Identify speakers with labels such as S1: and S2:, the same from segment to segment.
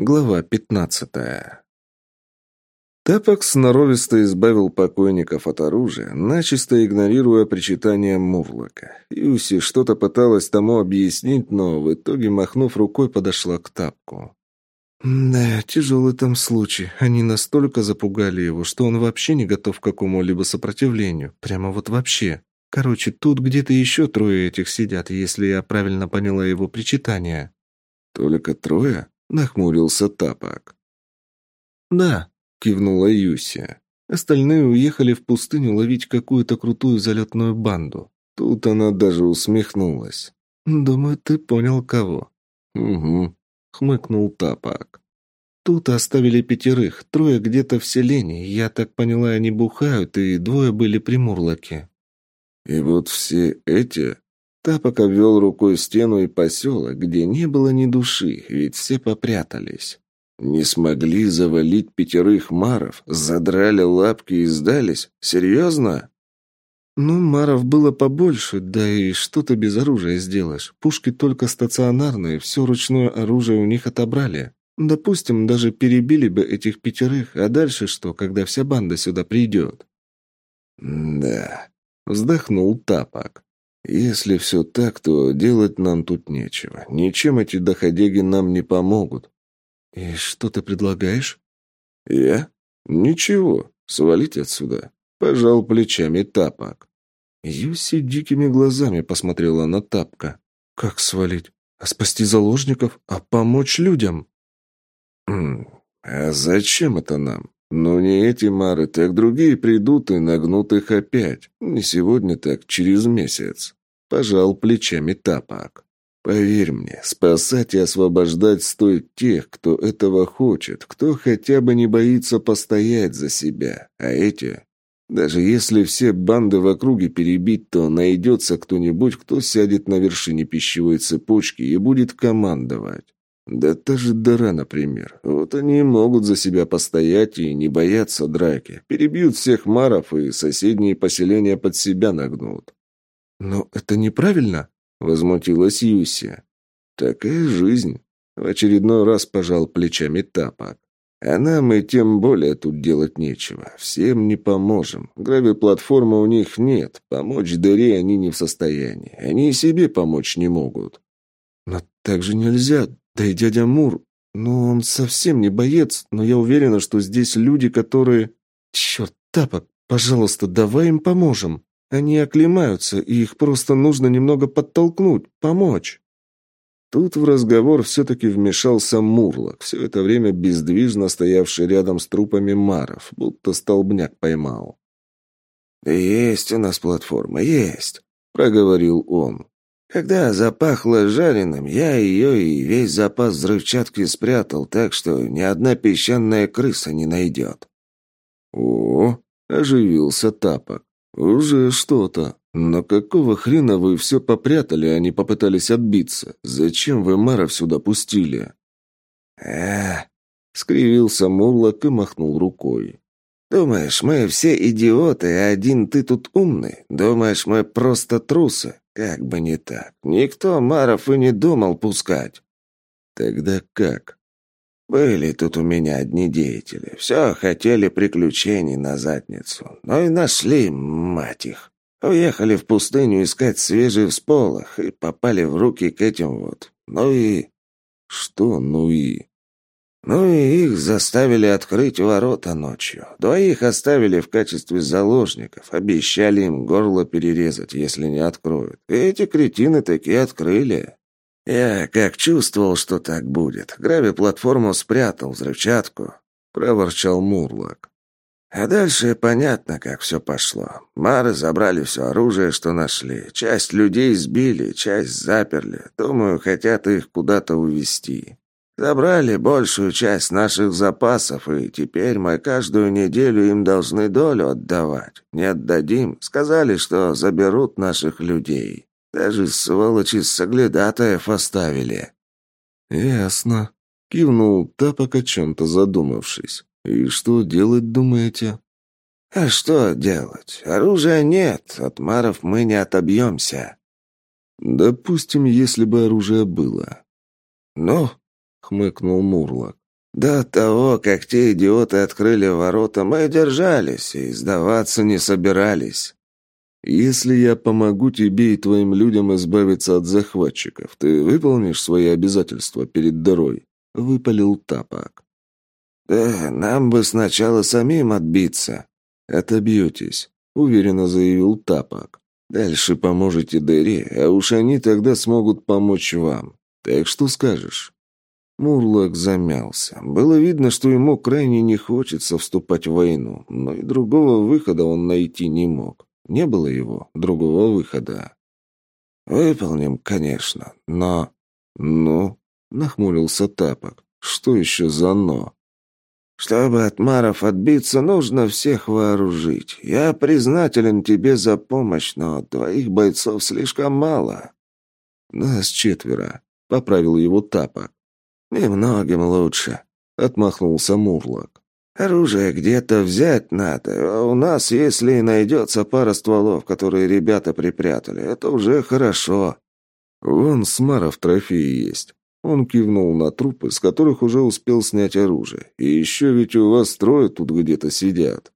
S1: Глава пятнадцатая. Тапок сноровисто избавил покойников от оружия, начисто игнорируя причитания Мурлока. Юси что-то пыталась тому объяснить, но в итоге, махнув рукой, подошла к Тапку. «Да, тяжелый там случай. Они настолько запугали его, что он вообще не готов к какому-либо сопротивлению. Прямо вот вообще. Короче, тут где-то еще трое этих сидят, если я правильно поняла его причитания». «Только трое?» — нахмурился Тапок. «Да», — кивнула Юся. Остальные уехали в пустыню ловить какую-то крутую залетную банду. Тут она даже усмехнулась. «Думаю, ты понял, кого». «Угу», хмыкнул Тапок. Тут оставили пятерых, трое где-то в селении. Я так поняла, они бухают, и двое были при Мурлоке. И вот все эти... Тапок обвел рукой стену и поселок, где не было ни души, ведь все попрятались. Не смогли завалить пятерых маров, задрали лапки и сдались? Серьезно? «Ну, маров было побольше, да и что ты без оружия сделаешь? Пушки только стационарные, все ручное оружие у них отобрали. Допустим, даже перебили бы этих пятерых, а дальше что, когда вся банда сюда придет?» «Да», — вздохнул Тапок. «Если все так, то делать нам тут нечего. Ничем эти доходяги нам не помогут». «И что ты предлагаешь?» «Я? Ничего. Свалить отсюда». Пожал плечами Тапок. Юси дикими глазами посмотрела на Тапка. «Как свалить? А спасти заложников? А помочь людям?» «А зачем это нам? Ну, не эти мары, так другие придут и нагнут их опять. Не сегодня, так через месяц». Пожал плечами Тапок. «Поверь мне, спасать и освобождать стоит тех, кто этого хочет, кто хотя бы не боится постоять за себя. А эти даже если все банды в округе перебить, то найдется кто-нибудь, кто сядет на вершине пищевой цепочки и будет командовать. Да та же Дара, например. Вот они могут за себя постоять и не бояться драки. Перебьют всех маров и соседние поселения под себя нагнут. «Но это неправильно», — возмутилась Юси. «Такая жизнь», — в очередной раз пожал плечами Тапок. А нам и тем более тут делать нечего. Всем не поможем. Грави-платформы у них нет. Помочь дыре они не в состоянии. Они и себе помочь не могут. Но так же нельзя. Да и дядя Мур... Ну, он совсем не боец, но я уверена, что здесь люди, которые... Черт, тапок, пожалуйста, давай им поможем. Они оклемаются, и их просто нужно немного подтолкнуть, помочь. Тут в разговор все-таки вмешался Мурлок, все это время бездвижно стоявший рядом с трупами маров, будто столбняк поймал. «Есть у нас платформа, есть», — проговорил он. «Когда запахло жареным, я ее и весь запас взрывчатки спрятал, так что ни одна песчаная крыса не найдет». «О!» — оживился Тапок. «Уже что-то». «Но какого хрена вы все попрятали, а не попытались отбиться? Зачем вы Маров сюда пустили?» «Э-э-э», скривился Мурлок и махнул рукой. «Думаешь, мы все идиоты, а один ты тут умный? Думаешь, мы просто трусы? Как бы не так. Никто Маров и не думал пускать». «Тогда как?» «Были тут у меня одни деятели. Все хотели приключений на задницу. Но и нашли, мать их. Уехали в пустыню искать свежий всполох и попали в руки к этим вот. Ну и... Что ну и... Ну и их заставили открыть ворота ночью. Двоих оставили в качестве заложников. Обещали им горло перерезать, если не откроют. И эти кретины такие открыли. Я как чувствовал, что так будет. Грави-платформу спрятал, взрывчатку. Проворчал Мурлок. А дальше понятно, как все пошло. Мары забрали все оружие, что нашли. Часть людей сбили, часть заперли. Думаю, хотят их куда-то увезти. Забрали большую часть наших запасов, и теперь мы каждую неделю им должны долю отдавать. Не отдадим. Сказали, что заберут наших людей. Даже сволочи соглядатаев оставили». «Ясно», — кивнул Тапок о чем-то задумавшись. «И что делать, думаете?» «А что делать? Оружия нет, от маров мы не отобьемся». «Допустим, если бы оружие было». «Ну?» — хмыкнул Мурлок. До того, как те идиоты открыли ворота, мы держались и сдаваться не собирались. Если я помогу тебе и твоим людям избавиться от захватчиков, ты выполнишь свои обязательства перед дырой?» — выпалил Тапок. «Да нам бы сначала самим отбиться». «Отобьетесь», — уверенно заявил Тапок. «Дальше поможете дыре, а уж они тогда смогут помочь вам. Так что скажешь?» Мурлок замялся. Было видно, что ему крайне не хочется вступать в войну, но и другого выхода он найти не мог. Не было его другого выхода. «Выполним, конечно, но...» «Ну?» — нахмурился Тапок. «Что еще за «но»?» Чтобы от маров отбиться, нужно всех вооружить. Я признателен тебе за помощь, но твоих бойцов слишком мало. Нас четверо, — поправил его Тапок. Немногим лучше, — отмахнулся Мурлок. Оружие где-то взять надо, у нас, если найдется пара стволов, которые ребята припрятали, это уже хорошо. Вон маров трофеи есть. Он кивнул на трупы, с которых уже успел снять оружие. «И еще ведь у вас трое тут где-то сидят».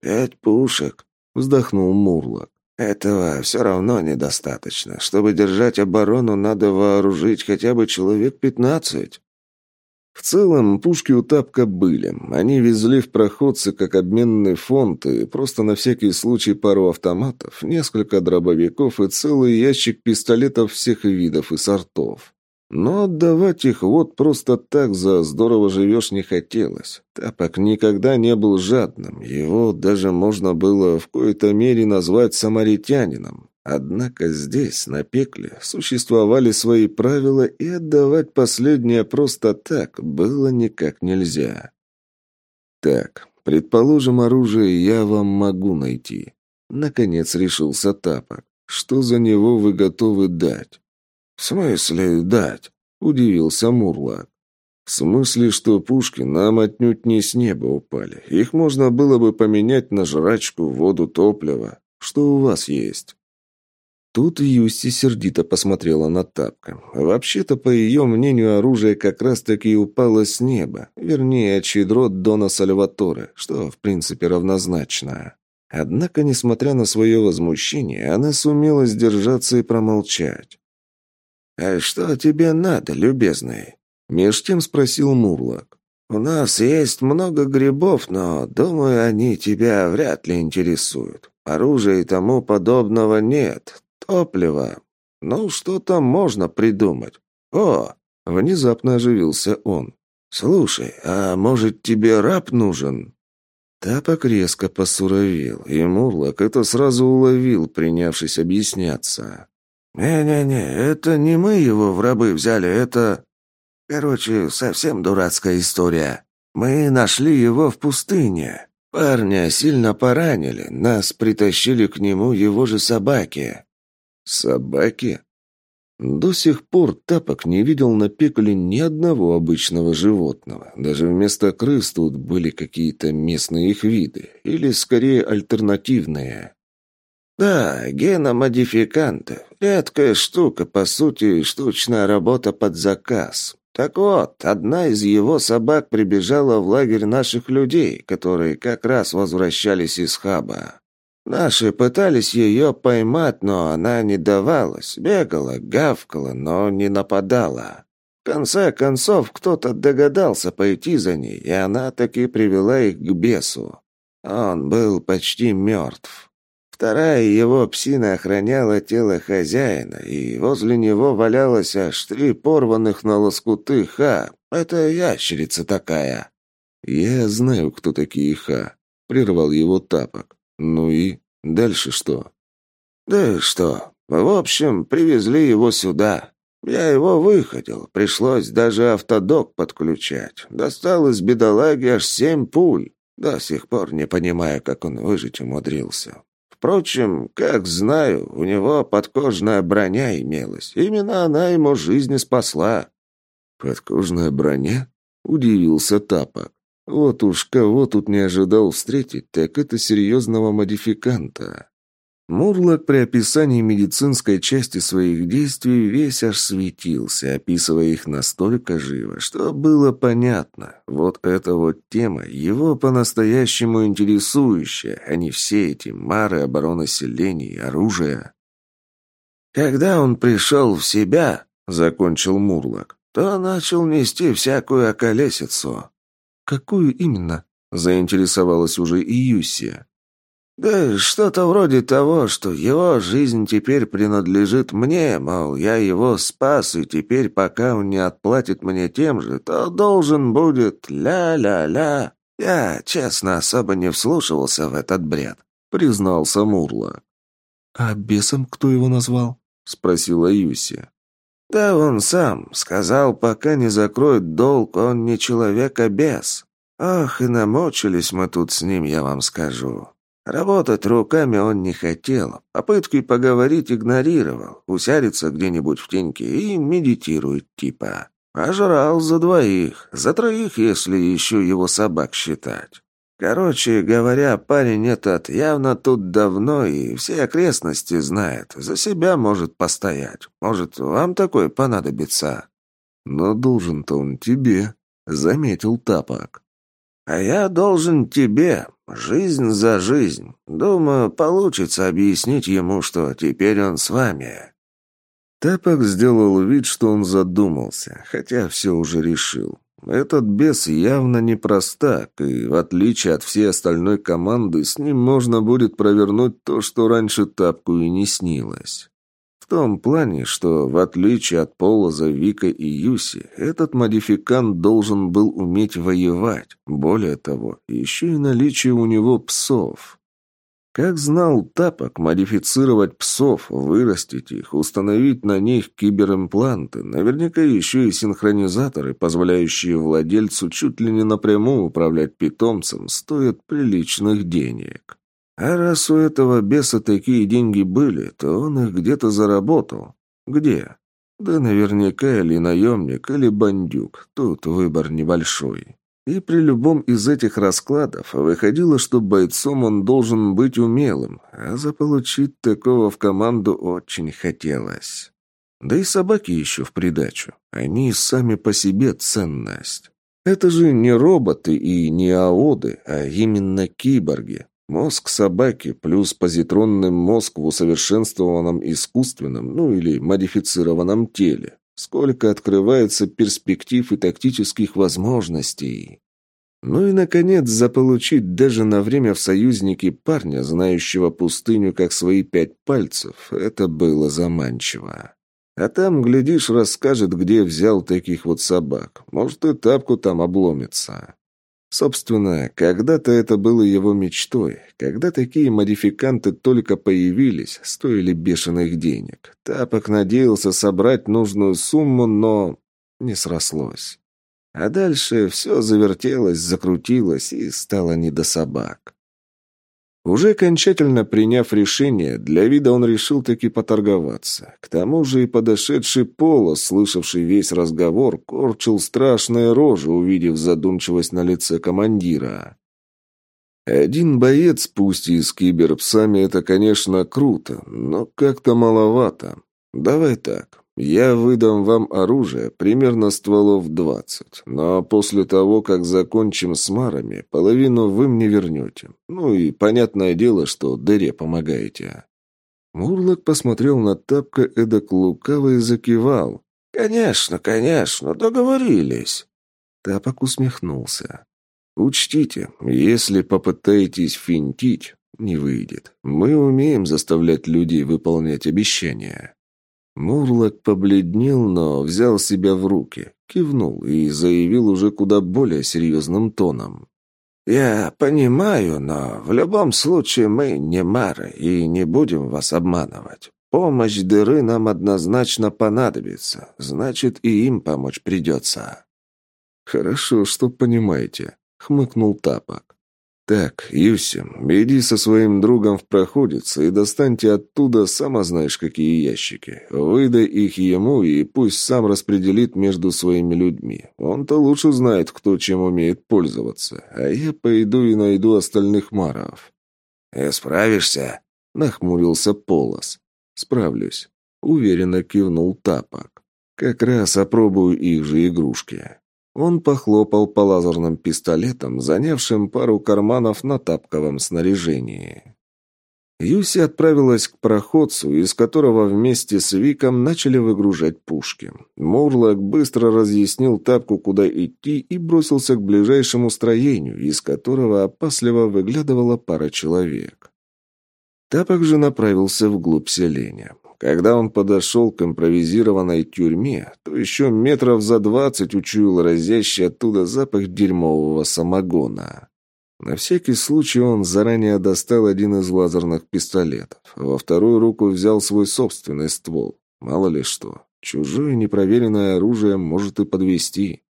S1: «Пять пушек», — вздохнул Мурлок. «Этого все равно недостаточно. Чтобы держать оборону, надо вооружить хотя бы человек пятнадцать». В целом, пушки у Тапка были. Они везли в проходцы как обменный фонд и просто на всякий случай пару автоматов, несколько дробовиков и целый ящик пистолетов всех видов и сортов. Но отдавать их вот просто так за здорово живешь не хотелось. Тапок никогда не был жадным, его даже можно было в кои-то мере назвать самаритянином. Однако здесь, на пекле, существовали свои правила, и отдавать последнее просто так было никак нельзя. «Так, предположим, оружие я вам могу найти». Наконец решился Тапок. «Что за него вы готовы дать?» «В смысле дать?» – удивился Мурлак. «В смысле, что пушки нам отнюдь не с неба упали. Их можно было бы поменять на жрачку, воду, топливо. Что у вас есть?» Тут Юсси сердито посмотрела на Тапка. Вообще-то, по ее мнению, оружие как раз-таки упало с неба. Вернее, от щедрот Дона Сальваторе, что, в принципе, равнозначно. Однако, несмотря на свое возмущение, она сумела сдержаться и промолчать. «А что тебе надо, любезный?» Меж тем спросил Мурлок. «У нас есть много грибов, но, думаю, они тебя вряд ли интересуют. Оружия и тому подобного нет. Топлива. Ну, что там можно придумать? О!» Внезапно оживился он. «Слушай, а может тебе раб нужен?» Тапок резко посуровел, и Мурлок это сразу уловил, принявшись объясняться. «Не-не-не, это не мы его в рабы взяли, это...» «Короче, совсем дурацкая история. Мы нашли его в пустыне. Парня сильно поранили, нас притащили к нему его же собаки». «Собаки?» До сих пор Тапок не видел на пекле ни одного обычного животного. Даже вместо крыс тут были какие-то местные их виды, или скорее альтернативные. «Да, геномодификанты. Редкая штука, по сути, штучная работа под заказ. Так вот, одна из его собак прибежала в лагерь наших людей, которые как раз возвращались из хаба. Наши пытались ее поймать, но она не давалась. Бегала, гавкала, но не нападала. В конце концов, кто-то догадался пойти за ней, и она таки привела их к бесу. Он был почти мертв. Вторая его псина охраняла тело хозяина, и возле него валялось аж три порванных на лоскуты ха. Это ящерица такая. «Я знаю, кто такие ха», — прервал его тапок. «Ну и дальше что?» «Да что? В общем, привезли его сюда. Я его выходил, пришлось даже автодок подключать. Достал из бедолаги аж семь пуль. До сих пор не понимаю, как он выжить умудрился. Впрочем, как знаю, у него подкожная броня имелась. Именно она ему жизнь спасла. «Подкожная броня?» — удивился Тапок. «Вот уж кого тут не ожидал встретить, так это серьезного модификанта». Мурлок при описании медицинской части своих действий весь аж светился, описывая их настолько живо, что было понятно. Вот эта вот тема, его по-настоящему интересующая, а не все эти мары обороны селений, оружия. «Когда он пришел в себя», — закончил Мурлок, — «то начал нести всякую околесицу». «Какую именно?» — заинтересовалась уже и Юсия. «Да что-то вроде того, что его жизнь теперь принадлежит мне, мол, я его спас, и теперь, пока он не отплатит мне тем же, то должен будет ля-ля-ля. Я, честно, особо не вслушивался в этот бред», — признался Мурла.
S2: «А бесом кто его назвал?» — спросила Юси.
S1: «Да он сам. Сказал, пока не закроет долг, он не человек, а бес. Ах, и намочились мы тут с ним, я вам скажу. Работать руками он не хотел, попытки поговорить игнорировал, усядется где-нибудь в теньке и медитирует типа. Ожрал за двоих, за троих, если еще его собак считать. Короче говоря, парень этот явно тут давно и все окрестности знает, за себя может постоять. Может, вам такой понадобится?
S2: Но должен-то он тебе, заметил Тапок.
S1: А я должен тебе, Жизнь за жизнь. Думаю, получится объяснить ему, что теперь он с вами».
S2: Тапок сделал вид, что он задумался, хотя все уже решил. Этот бес явно не простак, и, в отличие от всей остальной команды, с ним можно будет провернуть то, что раньше Тапку и не снилось. В том плане, что, в отличие от Полоза, Вика и Юси, этот модификант должен был уметь воевать. Более того, еще и наличие у него псов. Как знал Тапок, модифицировать псов, вырастить их, установить на них киберимпланты, наверняка еще и синхронизаторы, позволяющие владельцу чуть ли не напрямую управлять питомцем, стоят приличных денег. А раз у этого беса такие деньги были, то он их где-то заработал. Где? Да наверняка или наемник, или бандюк. Тут выбор небольшой. И при любом из этих раскладов выходило, что бойцом он должен быть умелым, а заполучить такого в команду очень хотелось. Да и собаки еще в придачу. Они сами по себе ценность. Это же не роботы и не аоды, а именно киборги. Мозг собаки плюс позитронный мозг в усовершенствованном искусственном, ну или модифицированном теле. Сколько открывается перспектив и тактических возможностей. Ну и, наконец, заполучить даже на время в союзники парня, знающего пустыню как свои пять пальцев, это было заманчиво. А там, глядишь, расскажет, где взял таких вот собак. Может, и тапку там обломится. Собственно, когда-то это было его мечтой. Когда такие модификанты только появились, стоили бешеных денег. Тапок надеялся собрать нужную сумму, но не срослось. А дальше все завертелось, закрутилось и стало не до собак. Уже окончательно приняв решение, для вида он решил таки поторговаться. К тому же и подошедший Поло, слышавший весь разговор, корчил страшные рожи, увидев задумчивость на лице командира. Один боец, пусть и с киберпсами, это, конечно, круто, но как-то маловато. Давай так, я выдам вам оружие, примерно стволов двадцать, но после того, как закончим с марами, половину вы мне вернете. Ну и понятное дело, что дыре помогаете». Мурлок посмотрел на тапка эдак лукаво и закивал. «Конечно, конечно, договорились». Тапок усмехнулся. «Учтите, если попытаетесь финтить, не выйдет. Мы умеем заставлять людей выполнять обещания». Мурлок побледнел, но взял себя в руки, кивнул и заявил уже куда более серьезным тоном. «Я понимаю, но в любом случае мы не мары и не будем вас обманывать. Помощь дыры нам однозначно понадобится, значит, и им помочь придется». «Хорошо, что понимаете», — хмыкнул Тапок. «Так, Юсим, иди со своим другом в проходец и достаньте оттуда, сама знаешь, какие ящики. Выдай их ему и пусть сам распределит между своими людьми. Он-то лучше знает, кто чем умеет пользоваться. А я пойду и найду остальных маров».
S1: «И справишься?» Нахмурился Полос. «Справлюсь», — уверенно кивнул Тапок. «Как раз опробую их же игрушки». Он похлопал по лазерным пистолетам, занявшим пару карманов на тапковом снаряжении. Юси отправилась к проходцу, из которого вместе с Виком начали выгружать пушки. Мурлок быстро разъяснил тапку, куда идти, и бросился к ближайшему строению, из которого опасливо выглядывала пара человек. Тапок же направился вглубь селения. Когда он подошел к импровизированной тюрьме, то еще метров за двадцать учуял разящий оттуда запах дерьмового самогона. На всякий случай он заранее достал один из лазерных пистолетов. Во вторую руку взял свой собственный ствол. Мало ли что. Чужое непроверенное оружие может и подвести.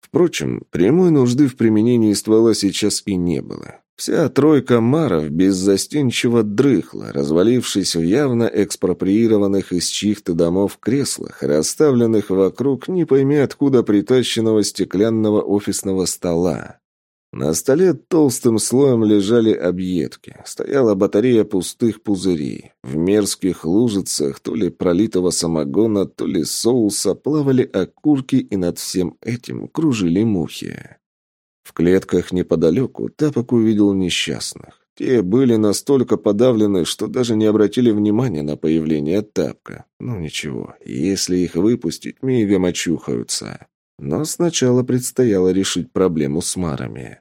S1: Впрочем, прямой нужды в применении ствола сейчас и не было. Вся тройка маров беззастенчиво дрыхла, развалившись в явно экспроприированных из чьих-то домов креслах, расставленных вокруг не пойми откуда притащенного стеклянного офисного стола. На столе толстым слоем лежали объедки. Стояла батарея пустых пузырей. В мерзких лужицах то ли пролитого самогона, то ли соуса плавали окурки, и над всем этим кружили мухи. В клетках неподалеку Тапок увидел несчастных. Те были настолько подавлены, что даже не обратили внимания на появление Тапка. Ну ничего, если их выпустить, мигом очухаются. Но сначала предстояло решить проблему с марами.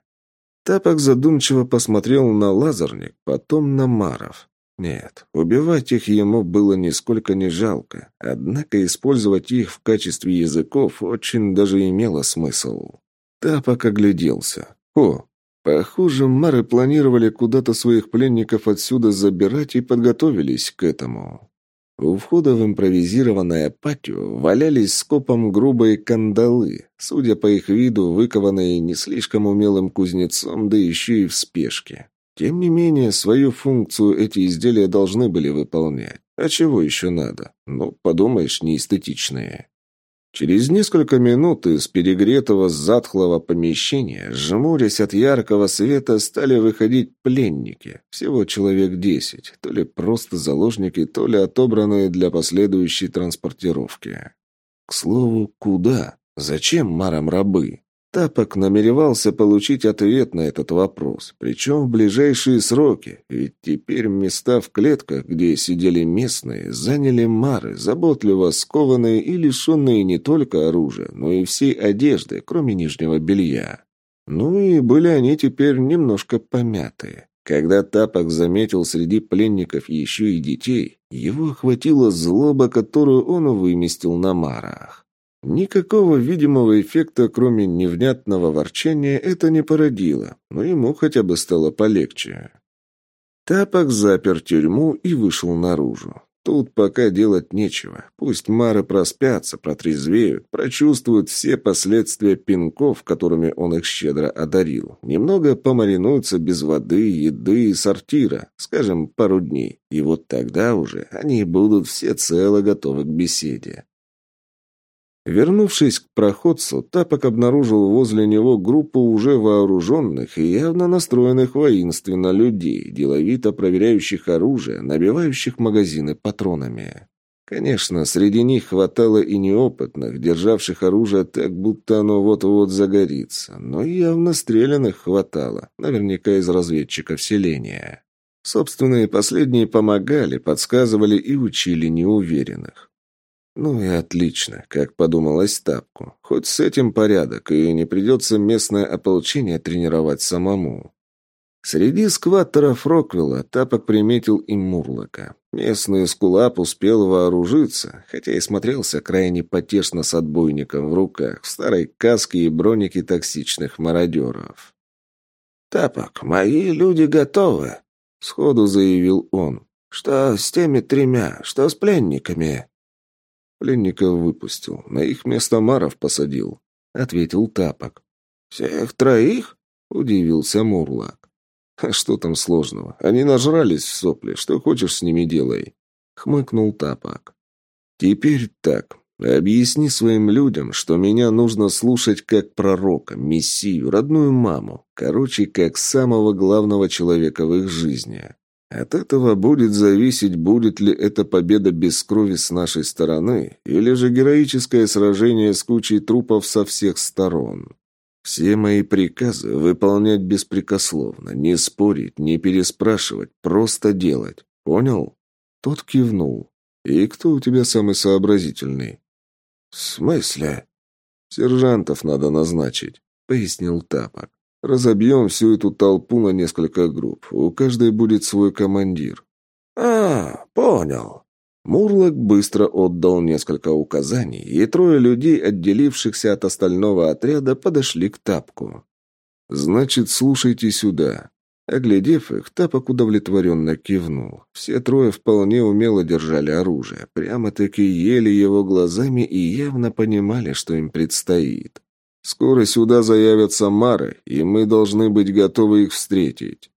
S1: Тапок задумчиво посмотрел на лазерник, потом на маров. Нет, убивать их ему было нисколько не жалко, однако использовать их в качестве языков очень даже имело смысл. Тапок огляделся. О, похоже, мары планировали куда-то своих пленников отсюда забирать и подготовились к этому. У входа в импровизированное патио валялись скопом грубые кандалы, судя по их виду, выкованные не слишком умелым кузнецом, да еще и в спешке. Тем не менее, свою функцию эти изделия должны были выполнять. А чего еще надо? Ну, подумаешь, неэстетичные. Через несколько минут из перегретого затхлого помещения, жмурясь от яркого света, стали выходить пленники. Всего человек десять, то ли просто заложники, то ли отобранные для последующей транспортировки. К слову, куда? Зачем марам рабы? Тапок намеревался получить ответ на этот вопрос, причем в ближайшие сроки, ведь теперь места в клетках, где сидели местные, заняли мары, заботливо скованные и лишенные не только оружия, но и всей одежды, кроме нижнего белья. Ну и были они теперь немножко помятые. Когда Тапок заметил среди пленников еще и детей, его охватила злоба, которую он выместил на марах. Никакого видимого эффекта, кроме невнятного ворчания, это не породило, но ему хотя бы стало полегче. Тапок запер тюрьму и вышел наружу. Тут пока делать нечего. Пусть мары проспятся, протрезвеют, прочувствуют все последствия пинков, которыми он их щедро одарил. Немного помаринуются без воды, еды и сортира, скажем, пару дней. И вот тогда уже они будут все цело готовы к беседе. Вернувшись к проходцу, Тапок обнаружил возле него группу уже вооруженных и явно настроенных воинственно людей, деловито проверяющих оружие, набивающих магазины патронами. Конечно, среди них хватало и неопытных, державших оружие так, будто оно вот-вот загорится, но явно стрелянных хватало, наверняка из разведчиков селения. Собственные последние помогали, подсказывали и учили неуверенных. Ну и отлично, как подумалось Тапку. Хоть с этим порядок, и не придется местное ополчение тренировать самому. Среди скваттеров Роквилла Тапок приметил и Мурлока. Местный скулап успел вооружиться, хотя и смотрелся крайне потешно с отбойником в руках, в старой каске и бронике токсичных мародеров. «Тапок, мои люди готовы», — сходу заявил он. «Что с теми тремя? Что с пленниками?» Пленников выпустил. На их место Маров посадил», — ответил Тапок. «Всех троих?» — удивился Мурлак. «А что там сложного? Они нажрались в сопли. Что хочешь с ними делай», — хмыкнул Тапок. «Теперь так. Объясни своим людям, что меня нужно слушать как пророка, мессию, родную маму. Короче, как самого главного человека в их жизни. От этого будет зависеть, будет ли эта победа без крови с нашей стороны, или же героическое сражение с кучей трупов со всех сторон. Все мои приказы выполнять беспрекословно, не спорить, не переспрашивать, просто делать. Понял? Тот кивнул. И кто у тебя самый сообразительный? В смысле? Сержантов надо назначить, пояснил Тапок. Разобьем всю эту толпу на несколько групп. У каждой будет свой командир. А, понял. Мурлок быстро отдал несколько указаний, и трое людей, отделившихся от остального отряда, подошли к Тапку. «Значит, слушайте сюда». Оглядев их, Тапок удовлетворенно кивнул. Все трое вполне умело держали оружие, прямо-таки ели его глазами и явно понимали, что им предстоит. «Скоро сюда заявятся мары, и мы должны быть готовы их встретить.